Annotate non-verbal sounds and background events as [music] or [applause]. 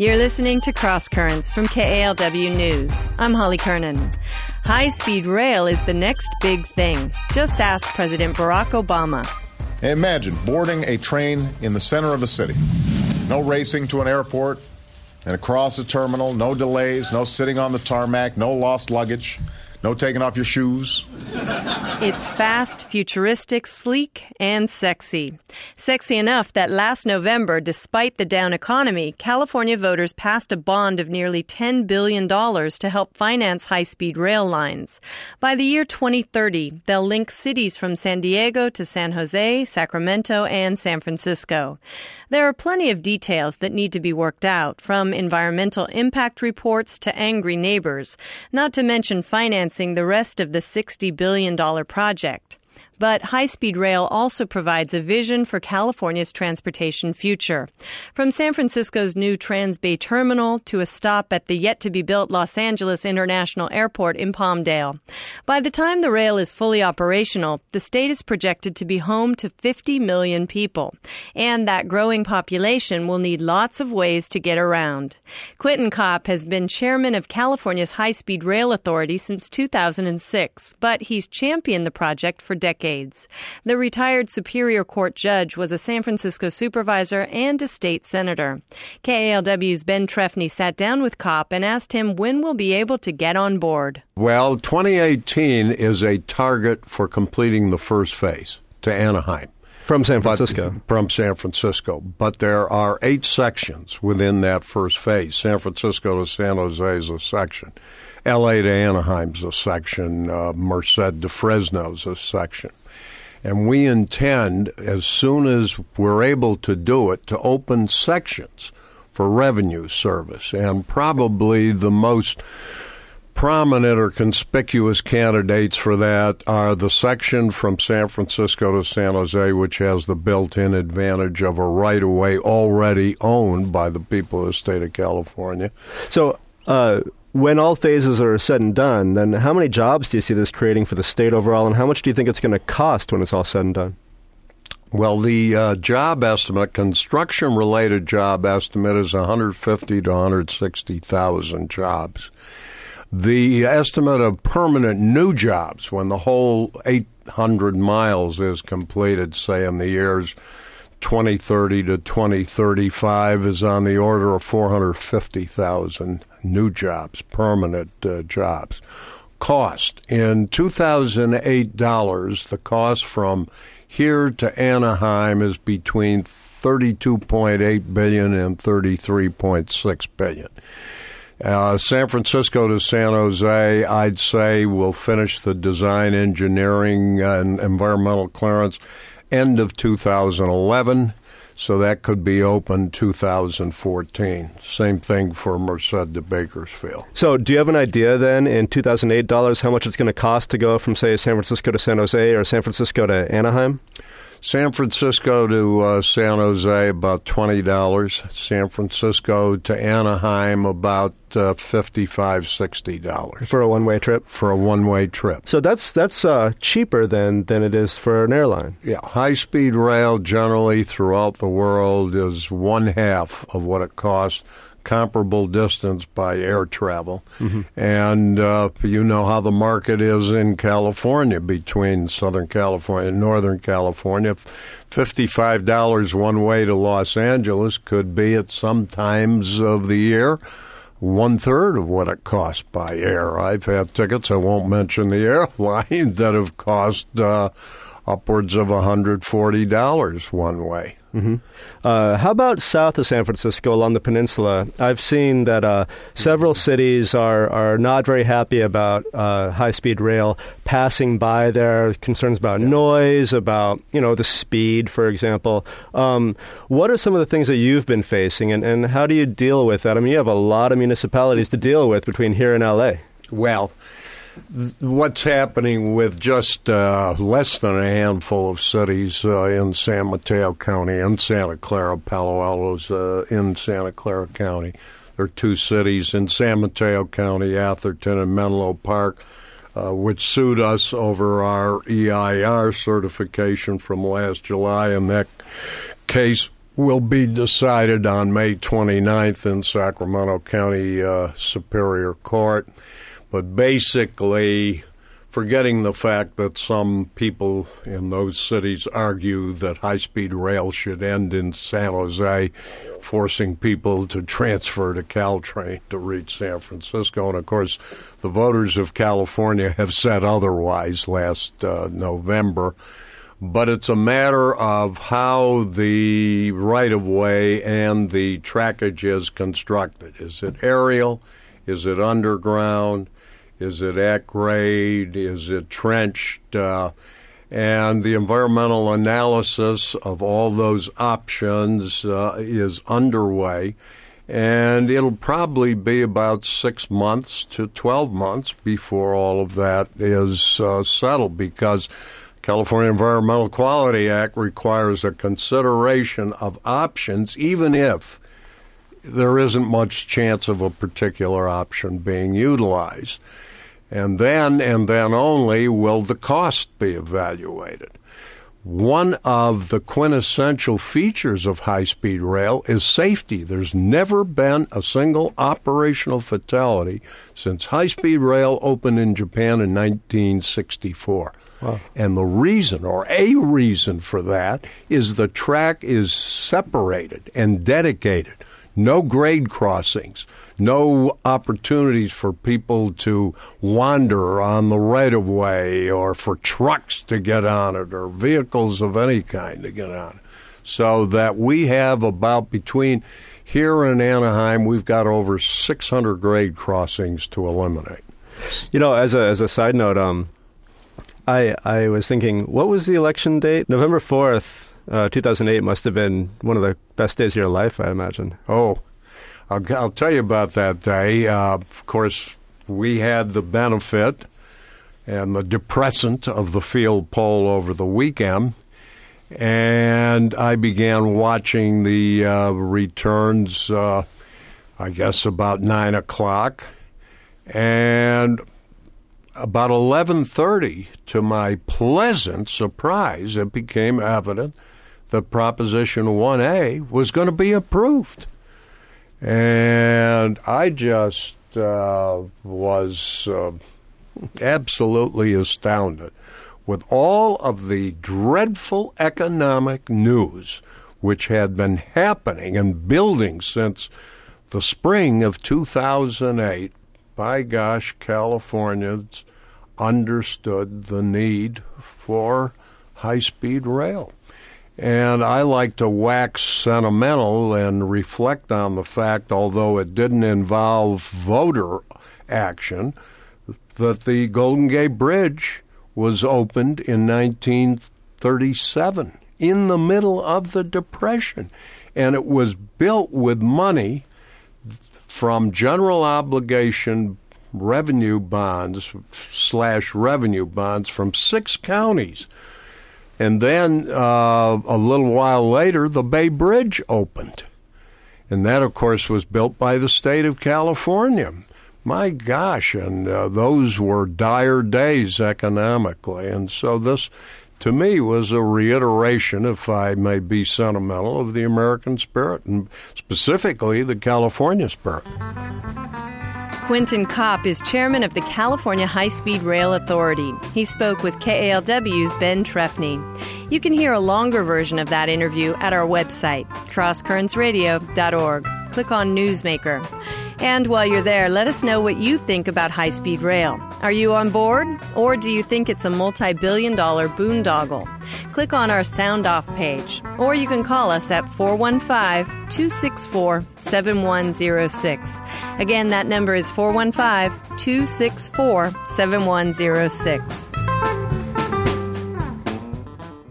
You're listening to Cross Currents from KALW News. I'm Holly Kernan. High speed rail is the next big thing. Just ask President Barack Obama. Imagine boarding a train in the center of a city. No racing to an airport and across a terminal, no delays, no sitting on the tarmac, no lost luggage. No taking off your shoes. It's fast, futuristic, sleek, and sexy. Sexy enough that last November, despite the down economy, California voters passed a bond of nearly $10 billion to help finance high speed rail lines. By the year 2030, they'll link cities from San Diego to San Jose, Sacramento, and San Francisco. There are plenty of details that need to be worked out, from environmental impact reports to angry neighbors, not to mention finance financing the rest of the $60 billion project. But high speed rail also provides a vision for California's transportation future. From San Francisco's new Trans Bay Terminal to a stop at the yet to be built Los Angeles International Airport in Palmdale. By the time the rail is fully operational, the state is projected to be home to 50 million people. And that growing population will need lots of ways to get around. Quentin Kopp has been chairman of California's High Speed Rail Authority since 2006, but he's championed the project for decades decades. The retired Superior Court judge was a San Francisco supervisor and a state senator. KALW's Ben Trefny sat down with Kopp and asked him when we'll be able to get on board. Well, 2018 is a target for completing the first phase to Anaheim. From San Francisco. But, from San Francisco. But there are eight sections within that first phase. San Francisco to San Jose is a section. LA to Anaheim's a section. Uh, Merced to Fresno's a section. And we intend, as soon as we're able to do it, to open sections for revenue service. And probably the most prominent or conspicuous candidates for that are the section from San Francisco to San Jose, which has the built in advantage of a right of way already owned by the people of the state of California. So, uh, when all phases are said and done, then how many jobs do you see this creating for the state overall, and how much do you think it's going to cost when it's all said and done? Well, the uh, job estimate, construction related job estimate, is 150 to 160,000 jobs. The estimate of permanent new jobs when the whole 800 miles is completed, say in the years 2030 to 2035, is on the order of 450,000 new jobs, permanent uh, jobs. Cost in 2008 dollars, the cost from here to Anaheim is between 32.8 billion and 33.6 billion. Uh, San Francisco to San Jose, I'd say we'll finish the design, engineering, and environmental clearance end of 2011. So that could be open 2014. Same thing for Merced to Bakersfield. So, do you have an idea then in 2008 dollars how much it's going to cost to go from say San Francisco to San Jose or San Francisco to Anaheim? San Francisco to uh, San Jose about twenty dollars. San Francisco to Anaheim about uh, fifty-five, sixty dollars for a one-way trip. For a one-way trip. So that's that's uh, cheaper than than it is for an airline. Yeah, high-speed rail generally throughout the world is one half of what it costs comparable distance by air travel. Mm-hmm. And uh, you know how the market is in California between Southern California and Northern California. $55 one way to Los Angeles could be at some times of the year one third of what it costs by air. I've had tickets, I won't mention the [laughs] airline, that have cost uh, upwards of $140 one way. Mm-hmm. Uh, how about south of San Francisco along the peninsula? I've seen that uh, several cities are, are not very happy about uh, high speed rail passing by there, concerns about yeah. noise, about you know the speed, for example. Um, what are some of the things that you've been facing, and, and how do you deal with that? I mean, you have a lot of municipalities to deal with between here and LA. Well, what's happening with just uh, less than a handful of cities uh, in San Mateo County and Santa Clara, Palo Alto's uh, in Santa Clara County. There are two cities in San Mateo County, Atherton and Menlo Park, uh, which sued us over our EIR certification from last July. and that case, will be decided on May 29th in Sacramento County uh, Superior Court. But basically, forgetting the fact that some people in those cities argue that high speed rail should end in San Jose, forcing people to transfer to Caltrain to reach San Francisco. And of course, the voters of California have said otherwise last uh, November. But it's a matter of how the right of way and the trackage is constructed. Is it aerial? Is it underground? Is it at grade? Is it trenched? Uh, and the environmental analysis of all those options uh, is underway. And it'll probably be about six months to 12 months before all of that is uh, settled because California Environmental Quality Act requires a consideration of options, even if there isn't much chance of a particular option being utilized. And then, and then only, will the cost be evaluated. One of the quintessential features of high speed rail is safety. There's never been a single operational fatality since high speed rail opened in Japan in 1964. Wow. And the reason, or a reason for that, is the track is separated and dedicated no grade crossings, no opportunities for people to wander on the right of way or for trucks to get on it or vehicles of any kind to get on it. So that we have about between here in Anaheim, we've got over 600 grade crossings to eliminate. You know, as a as a side note, um, I I was thinking, what was the election date? November fourth. Uh, 2008 must have been one of the best days of your life, I imagine. Oh, I'll, I'll tell you about that day. Uh, of course, we had the benefit and the depressant of the field poll over the weekend. And I began watching the uh, returns, uh, I guess, about nine o'clock, and about eleven thirty. To my pleasant surprise, it became evident that Proposition 1A was going to be approved. And I just uh, was uh, absolutely astounded with all of the dreadful economic news which had been happening and building since the spring of 2008. By gosh, Californians understood the need for high speed rail. And I like to wax sentimental and reflect on the fact, although it didn't involve voter action, that the Golden Gate Bridge was opened in 1937 in the middle of the Depression. And it was built with money from general obligation revenue bonds slash revenue bonds from six counties and then uh, a little while later, the Bay Bridge opened. And that, of course, was built by the state of California. My gosh, and uh, those were dire days economically. And so this, to me, was a reiteration, if I may be sentimental, of the American spirit, and specifically the California spirit. Quentin Kopp is chairman of the California High Speed Rail Authority. He spoke with KALW's Ben Trefny. You can hear a longer version of that interview at our website, crosscurrentsradio.org. Click on Newsmaker. And while you're there, let us know what you think about high speed rail. Are you on board? Or do you think it's a multi billion dollar boondoggle? Click on our Sound Off page, or you can call us at 415 264 7106. Again, that number is 415 264 7106.